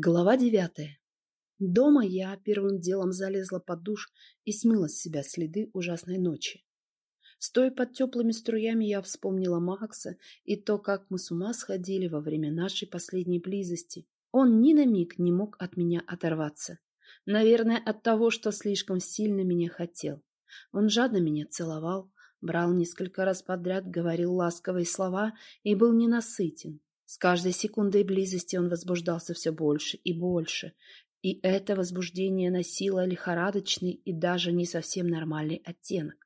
Глава девятая. Дома я первым делом залезла под душ и смыла с себя следы ужасной ночи. Стоя под теплыми струями, я вспомнила Макса и то, как мы с ума сходили во время нашей последней близости. Он ни на миг не мог от меня оторваться. Наверное, от того, что слишком сильно меня хотел. Он жадно меня целовал, брал несколько раз подряд, говорил ласковые слова и был ненасытен. С каждой секундой близости он возбуждался все больше и больше, и это возбуждение носило лихорадочный и даже не совсем нормальный оттенок.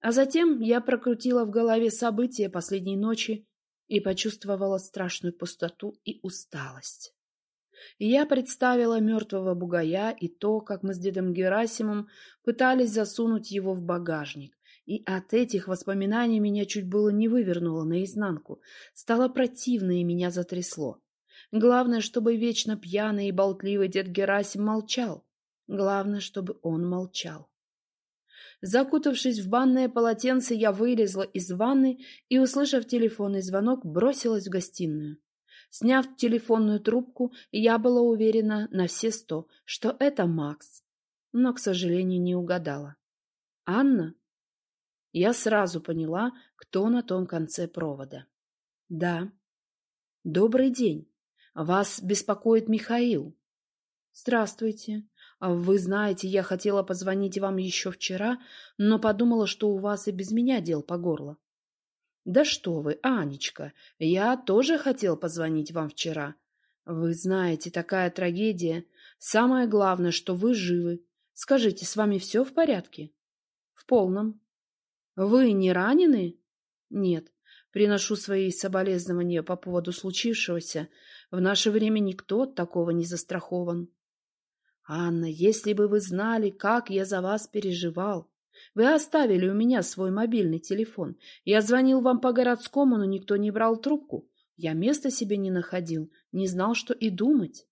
А затем я прокрутила в голове события последней ночи и почувствовала страшную пустоту и усталость. Я представила мертвого бугая и то, как мы с дедом Герасимом пытались засунуть его в багажник, и от этих воспоминаний меня чуть было не вывернуло наизнанку. Стало противно и меня затрясло. Главное, чтобы вечно пьяный и болтливый дед Герасим молчал. Главное, чтобы он молчал. Закутавшись в банное полотенце, я вылезла из ванны и, услышав телефонный звонок, бросилась в гостиную. Сняв телефонную трубку, я была уверена на все сто, что это Макс. Но, к сожалению, не угадала. «Анна?» Я сразу поняла, кто на том конце провода. Да. Добрый день. Вас беспокоит Михаил. Здравствуйте. Вы знаете, я хотела позвонить вам еще вчера, но подумала, что у вас и без меня дел по горло. Да что вы, Анечка, я тоже хотел позвонить вам вчера. Вы знаете, такая трагедия. Самое главное, что вы живы. Скажите, с вами все в порядке? В полном. Вы не ранены? Нет. Приношу свои соболезнования по поводу случившегося. В наше время никто от такого не застрахован. Анна, если бы вы знали, как я за вас переживал. Вы оставили у меня свой мобильный телефон. Я звонил вам по городскому, но никто не брал трубку. Я места себе не находил, не знал, что и думать.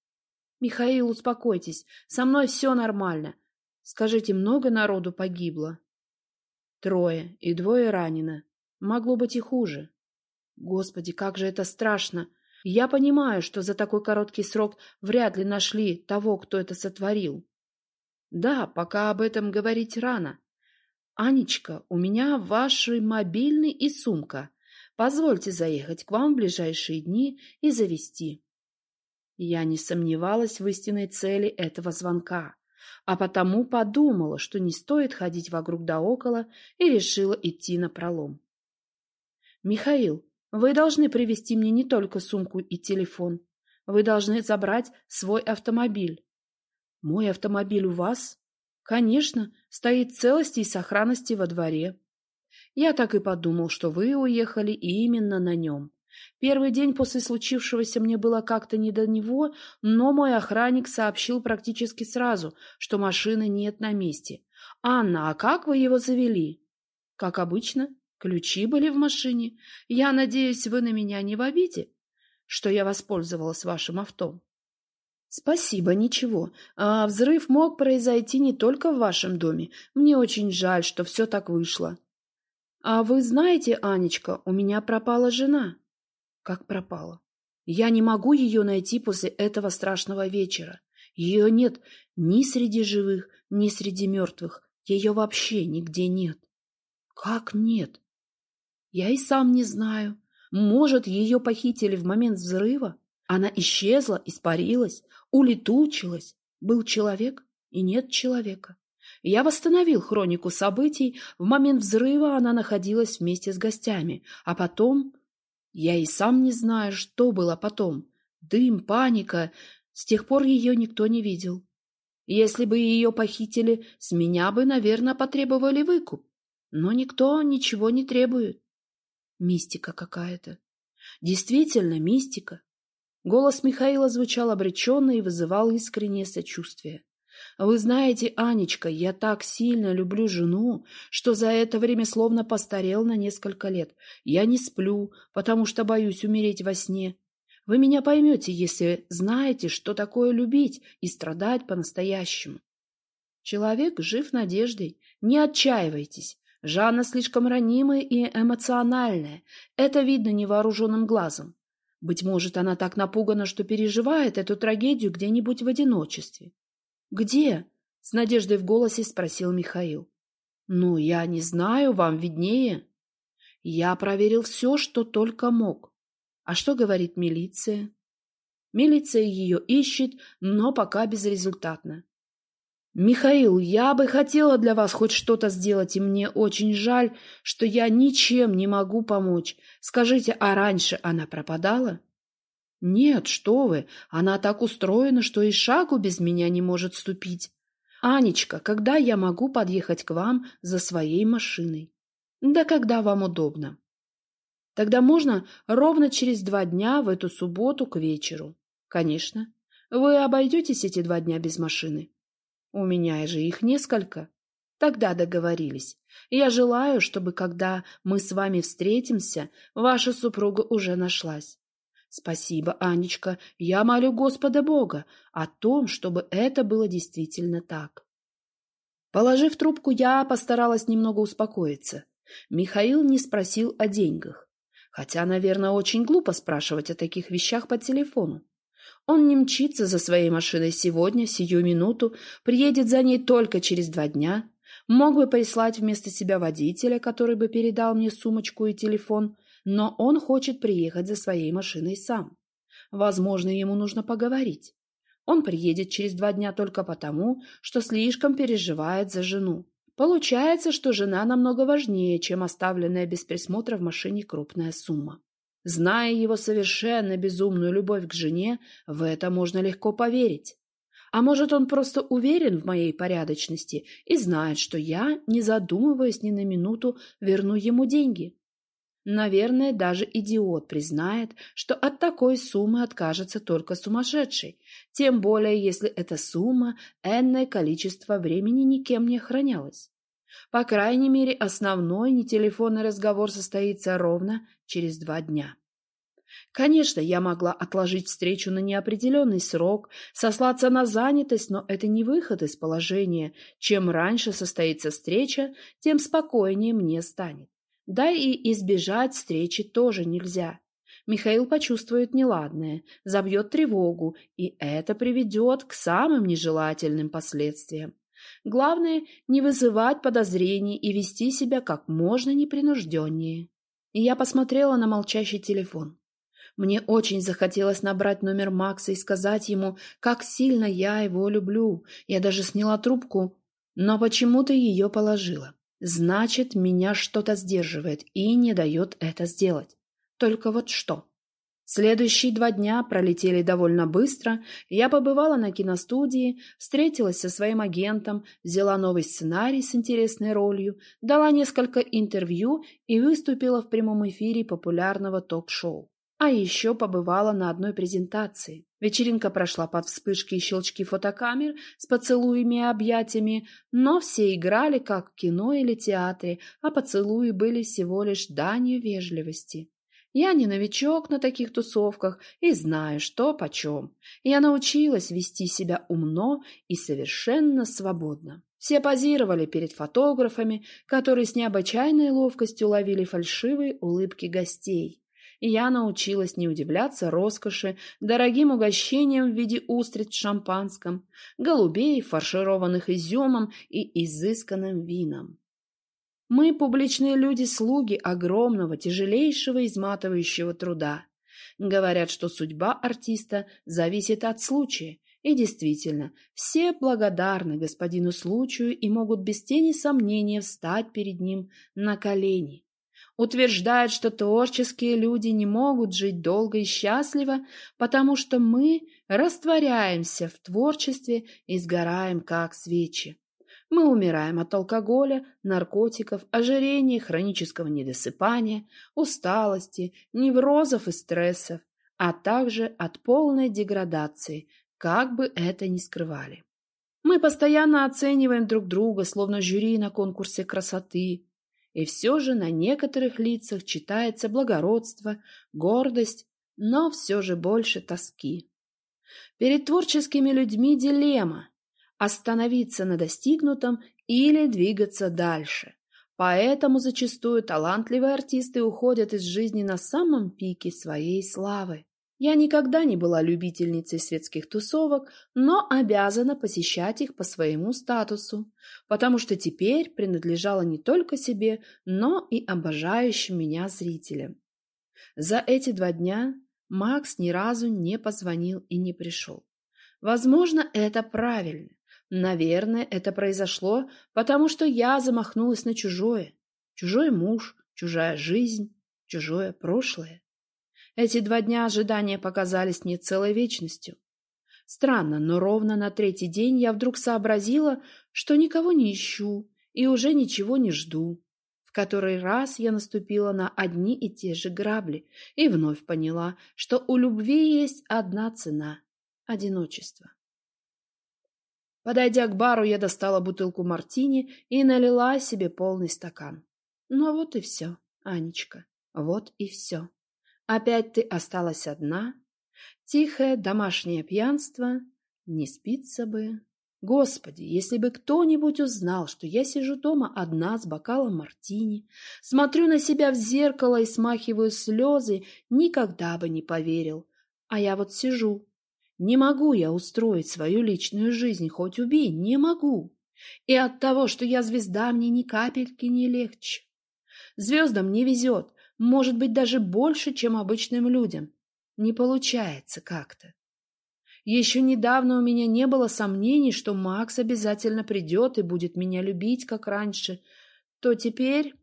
Михаил, успокойтесь, со мной все нормально. Скажите, много народу погибло? Трое, и двое ранено. Могло быть и хуже. Господи, как же это страшно! Я понимаю, что за такой короткий срок вряд ли нашли того, кто это сотворил. Да, пока об этом говорить рано. Анечка, у меня ваши мобильный и сумка. Позвольте заехать к вам в ближайшие дни и завести. Я не сомневалась в истинной цели этого звонка а потому подумала, что не стоит ходить вокруг да около, и решила идти на пролом. «Михаил, вы должны привезти мне не только сумку и телефон. Вы должны забрать свой автомобиль». «Мой автомобиль у вас?» «Конечно, стоит целости и сохранности во дворе». «Я так и подумал, что вы уехали именно на нем. Первый день после случившегося мне было как-то не до него, но мой охранник сообщил практически сразу, что машины нет на месте. «Анна, а как вы его завели?» «Как обычно. Ключи были в машине. Я надеюсь, вы на меня не в обиде, что я воспользовалась вашим авто?» «Спасибо, ничего. А взрыв мог произойти не только в вашем доме. Мне очень жаль, что все так вышло». «А вы знаете, Анечка, у меня пропала жена» как пропала. Я не могу ее найти после этого страшного вечера. Ее нет ни среди живых, ни среди мертвых. Ее вообще нигде нет. Как нет? Я и сам не знаю. Может, ее похитили в момент взрыва? Она исчезла, испарилась, улетучилась. Был человек и нет человека. Я восстановил хронику событий. В момент взрыва она находилась вместе с гостями, а потом я и сам не знаю, что было потом. Дым, паника. С тех пор ее никто не видел. Если бы ее похитили, с меня бы, наверное, потребовали выкуп. Но никто ничего не требует. Мистика какая-то. Действительно, мистика. Голос Михаила звучал обреченно и вызывал искреннее сочувствие. Вы знаете, Анечка, я так сильно люблю жену, что за это время словно постарел на несколько лет. Я не сплю, потому что боюсь умереть во сне. Вы меня поймете, если знаете, что такое любить и страдать по-настоящему. Человек жив надеждой. Не отчаивайтесь. Жанна слишком ранимая и эмоциональная. Это видно невооруженным глазом. Быть может, она так напугана, что переживает эту трагедию где-нибудь в одиночестве. «Где?» — с надеждой в голосе спросил Михаил. «Ну, я не знаю, вам виднее». Я проверил все, что только мог. А что говорит милиция? Милиция ее ищет, но пока безрезультатно. «Михаил, я бы хотела для вас хоть что-то сделать, и мне очень жаль, что я ничем не могу помочь. Скажите, а раньше она пропадала?» «Нет, что вы, она так устроена, что и шагу без меня не может ступить. Анечка, когда я могу подъехать к вам за своей машиной?» «Да когда вам удобно». «Тогда можно ровно через два дня в эту субботу к вечеру». «Конечно. Вы обойдетесь эти два дня без машины?» У меня же их несколько. Тогда договорились. Я желаю, чтобы, когда мы с вами встретимся, ваша супруга уже нашлась. Спасибо, Анечка. Я молю Господа Бога о том, чтобы это было действительно так. Положив трубку, я постаралась немного успокоиться. Михаил не спросил о деньгах. Хотя, наверное, очень глупо спрашивать о таких вещах по телефону. Он не мчится за своей машиной сегодня, сию минуту, приедет за ней только через два дня. Мог бы прислать вместо себя водителя, который бы передал мне сумочку и телефон, но он хочет приехать за своей машиной сам. Возможно, ему нужно поговорить. Он приедет через два дня только потому, что слишком переживает за жену. Получается, что жена намного важнее, чем оставленная без присмотра в машине крупная сумма. Зная его совершенно безумную любовь к жене, в это можно легко поверить. А может, он просто уверен в моей порядочности и знает, что я, не задумываясь ни на минуту, верну ему деньги. Наверное, даже идиот признает, что от такой суммы откажется только сумасшедший, тем более если эта сумма энное количество времени никем не охранялась. По крайней мере, основной нетелефонный разговор состоится ровно через два дня. Конечно, я могла отложить встречу на неопределенный срок, сослаться на занятость, но это не выход из положения. Чем раньше состоится встреча, тем спокойнее мне станет. Да и избежать встречи тоже нельзя. Михаил почувствует неладное, забьет тревогу, и это приведет к самым нежелательным последствиям. Главное – не вызывать подозрений и вести себя как можно непринужденнее. И я посмотрела на молчащий телефон. Мне очень захотелось набрать номер Макса и сказать ему, как сильно я его люблю. Я даже сняла трубку, но почему-то ее положила. Значит, меня что-то сдерживает и не дает это сделать. Только вот что? Следующие два дня пролетели довольно быстро. Я побывала на киностудии, встретилась со своим агентом, взяла новый сценарий с интересной ролью, дала несколько интервью и выступила в прямом эфире популярного ток-шоу. А еще побывала на одной презентации. Вечеринка прошла под вспышки и щелчки фотокамер с поцелуями и объятиями, но все играли как в кино или театре, а поцелуи были всего лишь данью вежливости. Я не новичок на таких тусовках и знаю, что почем. Я научилась вести себя умно и совершенно свободно. Все позировали перед фотографами, которые с необычайной ловкостью ловили фальшивые улыбки гостей. И я научилась не удивляться роскоши, дорогим угощениям в виде устриц в шампанском, голубей, фаршированных изюмом и изысканным вином. Мы, публичные люди, слуги огромного, тяжелейшего, изматывающего труда. Говорят, что судьба артиста зависит от случая. И действительно, все благодарны господину случаю и могут без тени сомнения встать перед ним на колени. Утверждают, что творческие люди не могут жить долго и счастливо, потому что мы растворяемся в творчестве и сгораем, как свечи. Мы умираем от алкоголя, наркотиков, ожирения, хронического недосыпания, усталости, неврозов и стрессов, а также от полной деградации, как бы это ни скрывали. Мы постоянно оцениваем друг друга, словно жюри на конкурсе красоты, и все же на некоторых лицах читается благородство, гордость, но все же больше тоски. Перед творческими людьми дилемма остановиться на достигнутом или двигаться дальше. Поэтому зачастую талантливые артисты уходят из жизни на самом пике своей славы. Я никогда не была любительницей светских тусовок, но обязана посещать их по своему статусу, потому что теперь принадлежала не только себе, но и обожающим меня зрителям. За эти два дня Макс ни разу не позвонил и не пришел. Возможно, это правильно. Наверное, это произошло, потому что я замахнулась на чужое. Чужой муж, чужая жизнь, чужое прошлое. Эти два дня ожидания показались мне целой вечностью. Странно, но ровно на третий день я вдруг сообразила, что никого не ищу и уже ничего не жду. В который раз я наступила на одни и те же грабли и вновь поняла, что у любви есть одна цена — одиночество. Подойдя к бару, я достала бутылку мартини и налила себе полный стакан. Ну вот и все, Анечка, вот и все. Опять ты осталась одна. Тихое домашнее пьянство. Не спится бы. Господи, если бы кто-нибудь узнал, что я сижу дома одна с бокалом мартини, смотрю на себя в зеркало и смахиваю слезы, никогда бы не поверил. А я вот сижу. Не могу я устроить свою личную жизнь, хоть убей, не могу. И от того, что я звезда, мне ни капельки не легче. Звездам не везет, может быть, даже больше, чем обычным людям. Не получается как-то. Еще недавно у меня не было сомнений, что Макс обязательно придет и будет меня любить, как раньше. То теперь...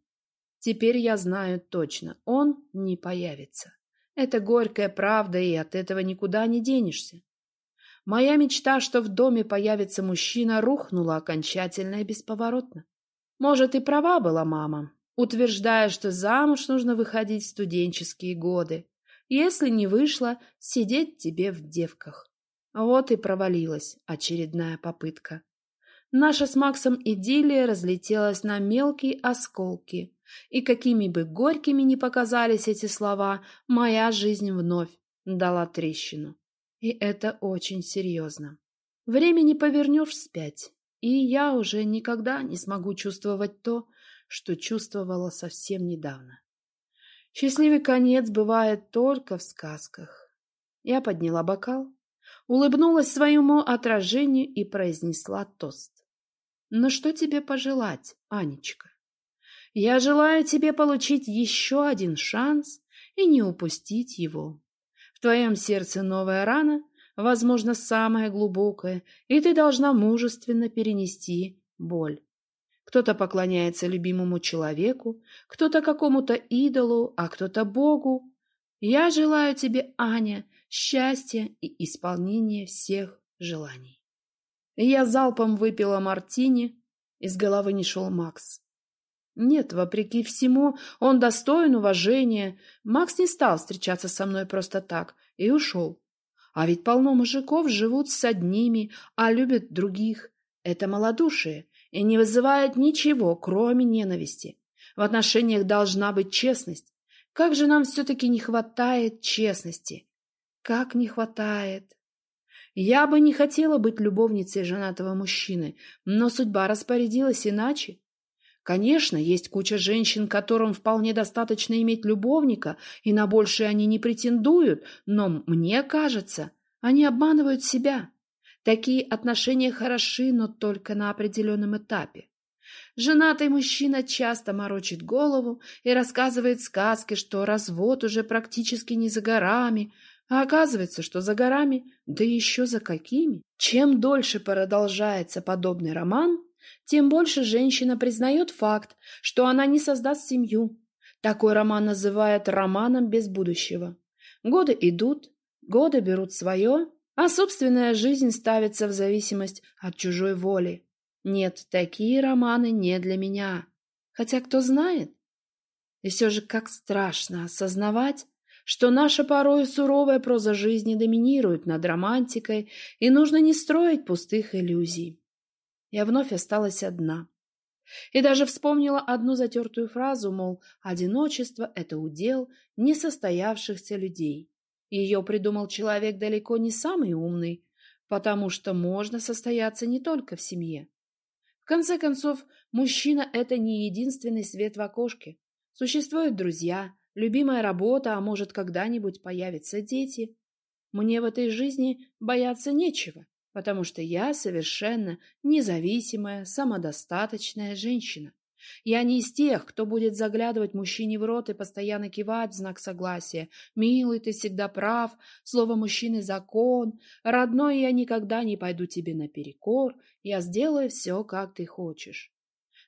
Теперь я знаю точно, он не появится. Это горькая правда, и от этого никуда не денешься. Моя мечта, что в доме появится мужчина, рухнула окончательно и бесповоротно. Может, и права была мама, утверждая, что замуж нужно выходить в студенческие годы. Если не вышло, сидеть тебе в девках. Вот и провалилась очередная попытка. Наша с Максом идиллия разлетелась на мелкие осколки, и какими бы горькими ни показались эти слова, моя жизнь вновь дала трещину. И это очень серьезно. Времени повернешь вспять, и я уже никогда не смогу чувствовать то, что чувствовала совсем недавно. Счастливый конец бывает только в сказках. Я подняла бокал, улыбнулась своему отражению и произнесла тост. «Ну что тебе пожелать, Анечка? Я желаю тебе получить еще один шанс и не упустить его. В твоем сердце новая рана, возможно, самая глубокая, и ты должна мужественно перенести боль. Кто-то поклоняется любимому человеку, кто-то какому-то идолу, а кто-то Богу. Я желаю тебе, Аня, счастья и исполнения всех желаний. Я залпом выпила мартини, из головы не шел Макс. Нет, вопреки всему, он достоин уважения. Макс не стал встречаться со мной просто так и ушел. А ведь полно мужиков живут с одними, а любят других. Это малодушие, и не вызывает ничего, кроме ненависти. В отношениях должна быть честность. Как же нам все-таки не хватает честности? Как не хватает? Я бы не хотела быть любовницей женатого мужчины, но судьба распорядилась иначе. Конечно, есть куча женщин, которым вполне достаточно иметь любовника, и на большее они не претендуют, но мне кажется, они обманывают себя. Такие отношения хороши, но только на определенном этапе. Женатый мужчина часто морочит голову и рассказывает сказки, что развод уже практически не за горами, а оказывается, что за горами, да еще за какими. Чем дольше продолжается подобный роман, тем больше женщина признает факт, что она не создаст семью. Такой роман называют романом без будущего. Годы идут, годы берут свое, а собственная жизнь ставится в зависимость от чужой воли. Нет, такие романы не для меня. Хотя кто знает? И все же как страшно осознавать, что наша порой суровая проза жизни доминирует над романтикой, и нужно не строить пустых иллюзий. Я вновь осталась одна. И даже вспомнила одну затертую фразу, мол, одиночество — это удел несостоявшихся людей. Ее придумал человек далеко не самый умный, потому что можно состояться не только в семье. В конце концов, мужчина – это не единственный свет в окошке. Существуют друзья, любимая работа, а может, когда-нибудь появятся дети. мне в этой жизни бояться нечего, потому что я совершенно независимая, самодостаточная женщина. Я не из тех, кто будет заглядывать мужчине в рот и постоянно кивать в знак согласия. «Милый, ты всегда прав. Слово мужчины — закон. Родной, я никогда не пойду тебе наперекор. Я сделаю все, как ты хочешь».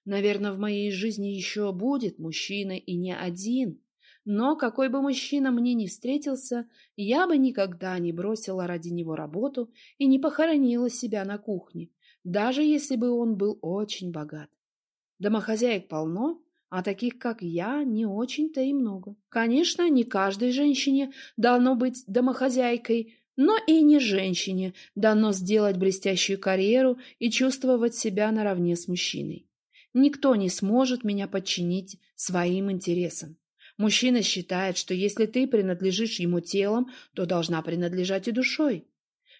Наверное, в моей жизни еще будет мужчина и не один. Но какой бы мужчина мне ни встретился, я бы никогда не бросила ради него работу и не похоронила себя на кухне, даже если бы он был очень богат. Домохозяек полно, а таких, как я, не очень-то и много. Конечно, не каждой женщине дано быть домохозяйкой, но и не женщине дано сделать блестящую карьеру и чувствовать себя наравне с мужчиной. Никто не сможет меня подчинить своим интересам. Мужчина считает, что если ты принадлежишь ему телом, то должна принадлежать и душой.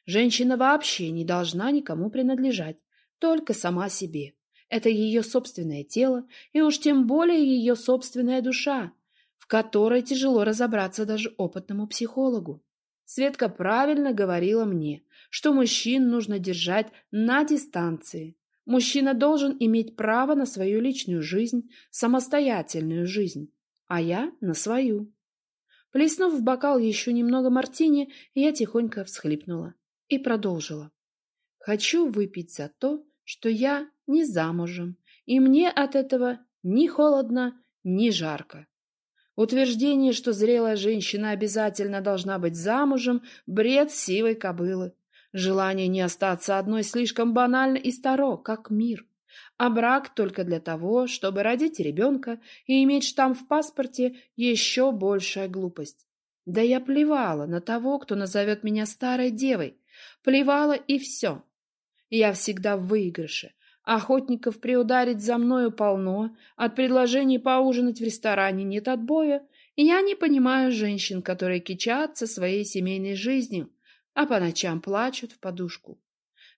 Женщина вообще не должна никому принадлежать, только сама себе. Это ее собственное тело, и уж тем более ее собственная душа, в которой тяжело разобраться даже опытному психологу. Светка правильно говорила мне, что мужчин нужно держать на дистанции. Мужчина должен иметь право на свою личную жизнь, самостоятельную жизнь, а я на свою. Плеснув в бокал еще немного мартини, я тихонько всхлипнула и продолжила. Хочу выпить за то, что я не замужем, и мне от этого ни холодно, ни жарко. Утверждение, что зрелая женщина обязательно должна быть замужем, бред сивой кобылы. Желание не остаться одной слишком банально и старо, как мир. А брак только для того, чтобы родить ребенка и иметь штамп в паспорте, еще большая глупость. Да я плевала на того, кто назовет меня старой девой. Плевала и все. Я всегда в выигрыше. Охотников приударить за мною полно, от предложений поужинать в ресторане нет отбоя, и я не понимаю женщин, которые кичатся своей семейной жизнью, а по ночам плачут в подушку.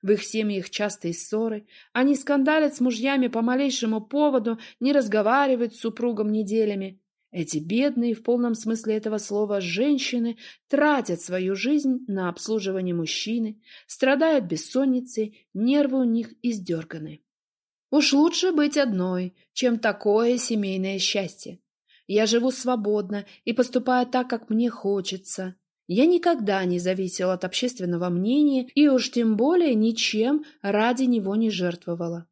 В их семьях частые ссоры, они скандалят с мужьями по малейшему поводу, не разговаривают с супругом неделями. Эти бедные, в полном смысле этого слова, женщины тратят свою жизнь на обслуживание мужчины, страдают бессонницей, нервы у них издерганы. Уж лучше быть одной, чем такое семейное счастье. Я живу свободно и поступаю так, как мне хочется. Я никогда не зависела от общественного мнения и уж тем более ничем ради него не жертвовала.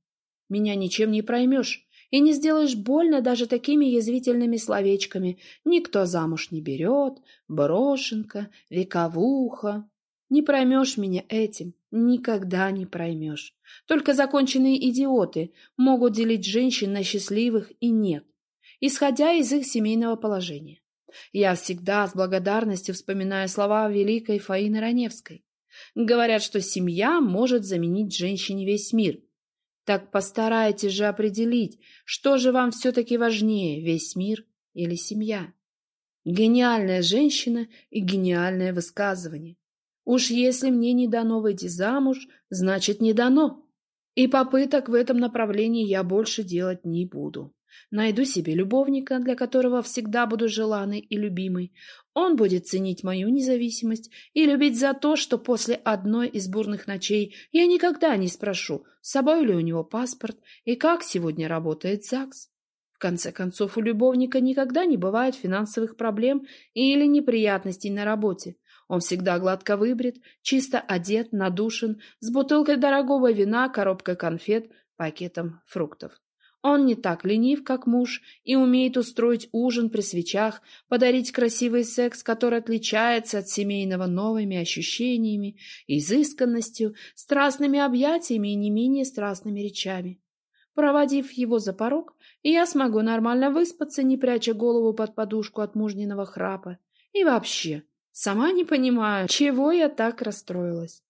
Меня ничем не проймешь, и не сделаешь больно даже такими язвительными словечками «никто замуж не берет», «брошенка», «вековуха». Не проймешь меня этим, никогда не проймешь. Только законченные идиоты могут делить женщин на счастливых и нет, исходя из их семейного положения. Я всегда с благодарностью вспоминаю слова великой Фаины Раневской. Говорят, что семья может заменить женщине весь мир – так постарайтесь же определить, что же вам все-таки важнее, весь мир или семья. Гениальная женщина и гениальное высказывание. Уж если мне не дано выйти замуж, значит не дано. И попыток в этом направлении я больше делать не буду. Найду себе любовника, для которого всегда буду желанной и любимой. Он будет ценить мою независимость и любить за то, что после одной из бурных ночей я никогда не спрошу, с собой ли у него паспорт и как сегодня работает ЗАГС. В конце концов, у любовника никогда не бывает финансовых проблем или неприятностей на работе. Он всегда гладко выбрит, чисто одет, надушен, с бутылкой дорогого вина, коробкой конфет, пакетом фруктов. Он не так ленив, как муж, и умеет устроить ужин при свечах, подарить красивый секс, который отличается от семейного новыми ощущениями, изысканностью, страстными объятиями и не менее страстными речами. Проводив его за порог, я смогу нормально выспаться, не пряча голову под подушку от мужниного храпа. И вообще, сама не понимаю, чего я так расстроилась.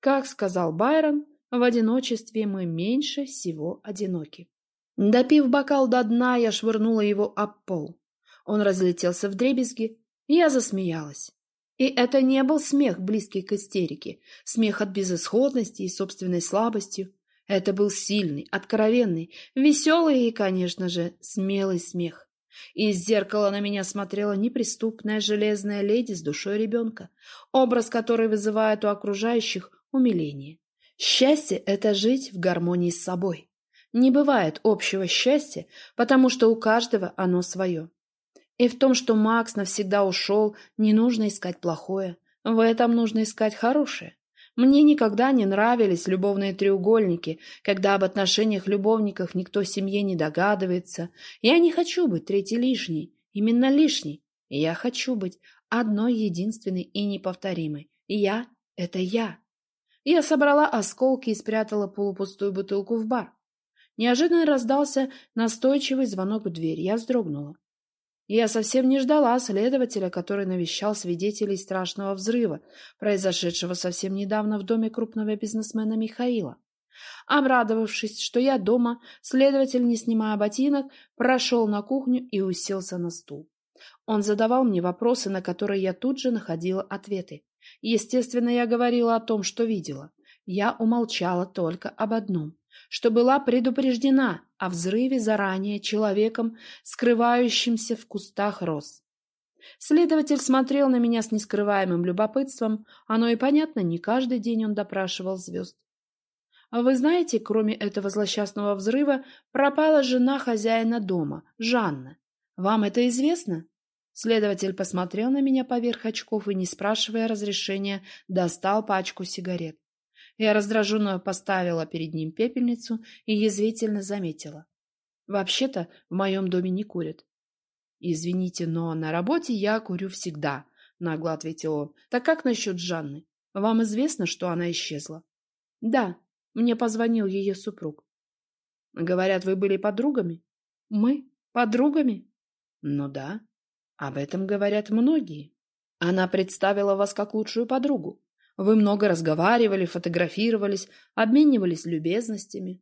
Как сказал Байрон, в одиночестве мы меньше всего одиноки. Допив бокал до дна, я швырнула его об пол. Он разлетелся в дребезги, я засмеялась. И это не был смех, близкий к истерике, смех от безысходности и собственной слабостью. Это был сильный, откровенный, веселый и, конечно же, смелый смех. Из зеркала на меня смотрела неприступная железная леди с душой ребенка, образ которой вызывает у окружающих умиление. Счастье — это жить в гармонии с собой. Не бывает общего счастья, потому что у каждого оно свое. И в том, что Макс навсегда ушел, не нужно искать плохое. В этом нужно искать хорошее. Мне никогда не нравились любовные треугольники, когда об отношениях любовников никто в семье не догадывается. Я не хочу быть третьей лишней, именно лишней. Я хочу быть одной единственной и неповторимой. Я — это я. Я собрала осколки и спрятала полупустую бутылку в бар. Неожиданно раздался настойчивый звонок в дверь. Я вздрогнула. Я совсем не ждала следователя, который навещал свидетелей страшного взрыва, произошедшего совсем недавно в доме крупного бизнесмена Михаила. Обрадовавшись, что я дома, следователь, не снимая ботинок, прошел на кухню и уселся на стул. Он задавал мне вопросы, на которые я тут же находила ответы. Естественно, я говорила о том, что видела. Я умолчала только об одном что была предупреждена о взрыве заранее человеком, скрывающимся в кустах роз. Следователь смотрел на меня с нескрываемым любопытством, оно и понятно, не каждый день он допрашивал звезд. А вы знаете, кроме этого злосчастного взрыва, пропала жена хозяина дома, Жанна. Вам это известно? Следователь посмотрел на меня поверх очков и, не спрашивая разрешения, достал пачку сигарет. Я раздраженно поставила перед ним пепельницу и язвительно заметила. Вообще-то в моем доме не курят. Извините, но на работе я курю всегда, нагло ответил он. Так как насчет Жанны? Вам известно, что она исчезла? Да, мне позвонил ее супруг. Говорят, вы были подругами? Мы? Подругами? Ну да. Об этом говорят многие. Она представила вас как лучшую подругу. Вы много разговаривали, фотографировались, обменивались любезностями.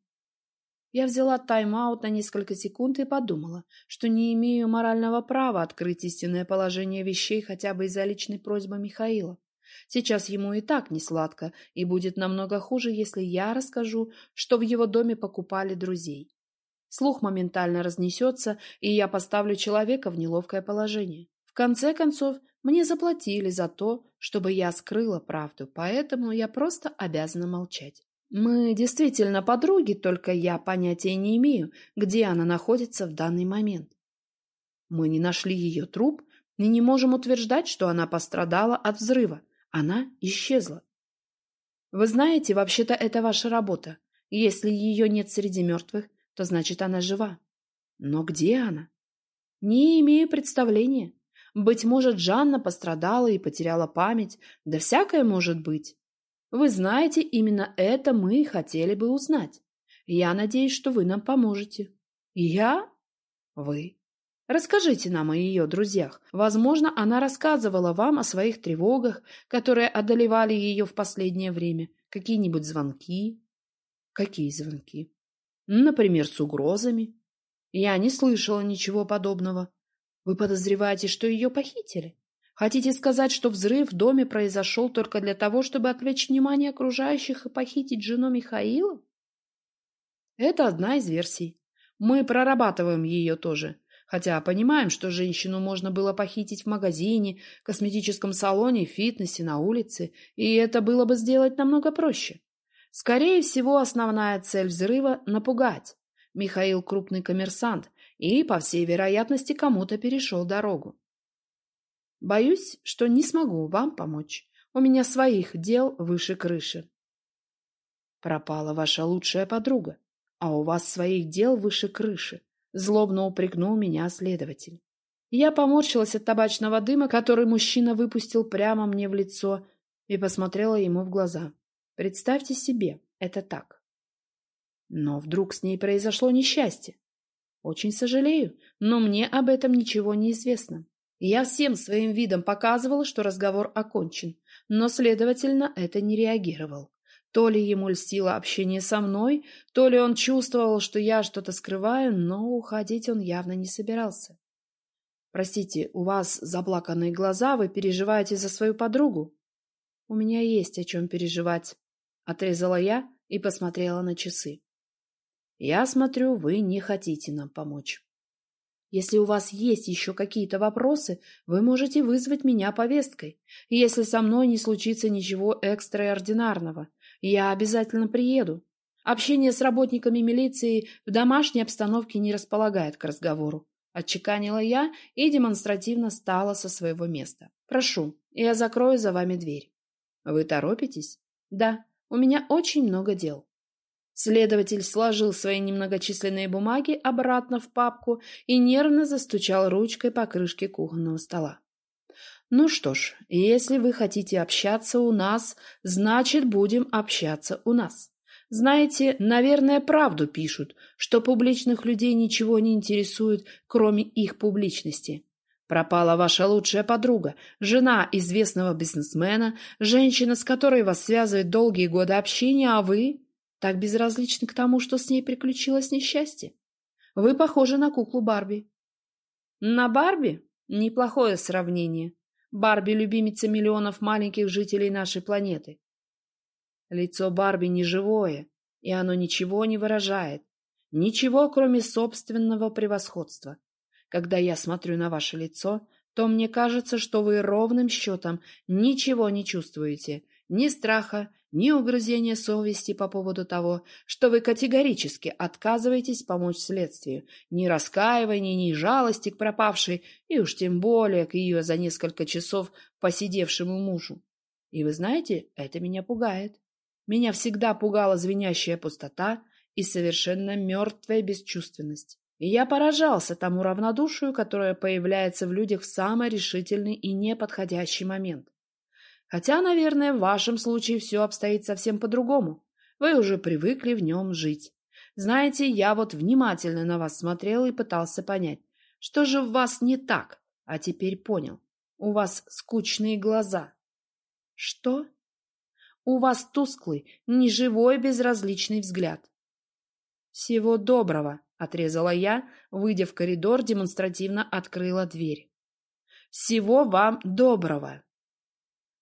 Я взяла тайм-аут на несколько секунд и подумала, что не имею морального права открыть истинное положение вещей хотя бы из-за личной просьбы Михаила. Сейчас ему и так не сладко, и будет намного хуже, если я расскажу, что в его доме покупали друзей. Слух моментально разнесется, и я поставлю человека в неловкое положение. В конце концов, мне заплатили за то, чтобы я скрыла правду, поэтому я просто обязана молчать. Мы действительно подруги, только я понятия не имею, где она находится в данный момент. Мы не нашли ее труп и не можем утверждать, что она пострадала от взрыва. Она исчезла. Вы знаете, вообще-то это ваша работа. Если ее нет среди мертвых, то значит она жива. Но где она? Не имею представления. Быть может, Жанна пострадала и потеряла память, да всякое может быть. Вы знаете, именно это мы и хотели бы узнать. Я надеюсь, что вы нам поможете. Я? Вы. Расскажите нам о ее друзьях. Возможно, она рассказывала вам о своих тревогах, которые одолевали ее в последнее время. Какие-нибудь звонки? Какие звонки? Например, с угрозами. Я не слышала ничего подобного. Вы подозреваете, что ее похитили? Хотите сказать, что взрыв в доме произошел только для того, чтобы отвлечь внимание окружающих и похитить жену Михаила? Это одна из версий. Мы прорабатываем ее тоже. Хотя понимаем, что женщину можно было похитить в магазине, косметическом салоне, фитнесе, на улице, и это было бы сделать намного проще. Скорее всего, основная цель взрыва – напугать. Михаил – крупный коммерсант, и, по всей вероятности, кому-то перешел дорогу. Боюсь, что не смогу вам помочь. У меня своих дел выше крыши. Пропала ваша лучшая подруга, а у вас своих дел выше крыши, злобно упрекнул меня следователь. Я поморщилась от табачного дыма, который мужчина выпустил прямо мне в лицо, и посмотрела ему в глаза. Представьте себе, это так. Но вдруг с ней произошло несчастье. Очень сожалею, но мне об этом ничего не известно. Я всем своим видом показывала, что разговор окончен, но, следовательно, это не реагировал. То ли ему льстило общение со мной, то ли он чувствовал, что я что-то скрываю, но уходить он явно не собирался. «Простите, у вас заплаканные глаза, вы переживаете за свою подругу?» «У меня есть о чем переживать», — отрезала я и посмотрела на часы. Я смотрю, вы не хотите нам помочь. Если у вас есть еще какие-то вопросы, вы можете вызвать меня повесткой. Если со мной не случится ничего экстраординарного, я обязательно приеду. Общение с работниками милиции в домашней обстановке не располагает к разговору. Отчеканила я и демонстративно стала со своего места. Прошу, я закрою за вами дверь. Вы торопитесь? Да, у меня очень много дел. Следователь сложил свои немногочисленные бумаги обратно в папку и нервно застучал ручкой по крышке кухонного стола. «Ну что ж, если вы хотите общаться у нас, значит, будем общаться у нас. Знаете, наверное, правду пишут, что публичных людей ничего не интересует, кроме их публичности. Пропала ваша лучшая подруга, жена известного бизнесмена, женщина, с которой вас связывает долгие годы общения, а вы так безразличны к тому, что с ней приключилось несчастье. Вы похожи на куклу Барби. На Барби? Неплохое сравнение. Барби — любимица миллионов маленьких жителей нашей планеты. Лицо Барби неживое, и оно ничего не выражает. Ничего, кроме собственного превосходства. Когда я смотрю на ваше лицо, то мне кажется, что вы ровным счетом ничего не чувствуете. Ни страха, ни угрызения совести по поводу того, что вы категорически отказываетесь помочь следствию, ни раскаивания, ни жалости к пропавшей, и уж тем более к ее за несколько часов посидевшему мужу. И вы знаете, это меня пугает. Меня всегда пугала звенящая пустота и совершенно мертвая бесчувственность. И я поражался тому равнодушию, которое появляется в людях в самый решительный и неподходящий момент. Хотя, наверное, в вашем случае все обстоит совсем по-другому. Вы уже привыкли в нем жить. Знаете, я вот внимательно на вас смотрел и пытался понять, что же в вас не так, а теперь понял. У вас скучные глаза. Что? У вас тусклый, неживой, безразличный взгляд. Всего доброго, отрезала я, выйдя в коридор, демонстративно открыла дверь. Всего вам доброго.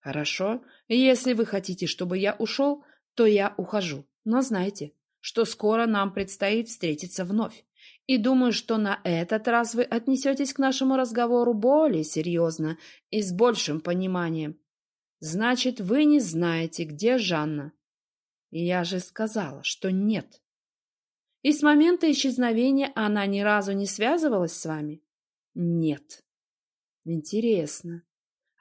Хорошо, если вы хотите, чтобы я ушел, то я ухожу. Но знайте, что скоро нам предстоит встретиться вновь. И думаю, что на этот раз вы отнесетесь к нашему разговору более серьезно и с большим пониманием. Значит, вы не знаете, где Жанна. Я же сказала, что нет. И с момента исчезновения она ни разу не связывалась с вами? Нет. Интересно.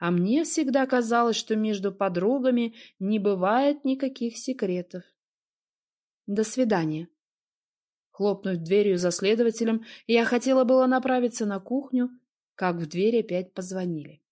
А мне всегда казалось, что между подругами не бывает никаких секретов. До свидания. Хлопнув дверью за следователем, я хотела было направиться на кухню, как в дверь опять позвонили.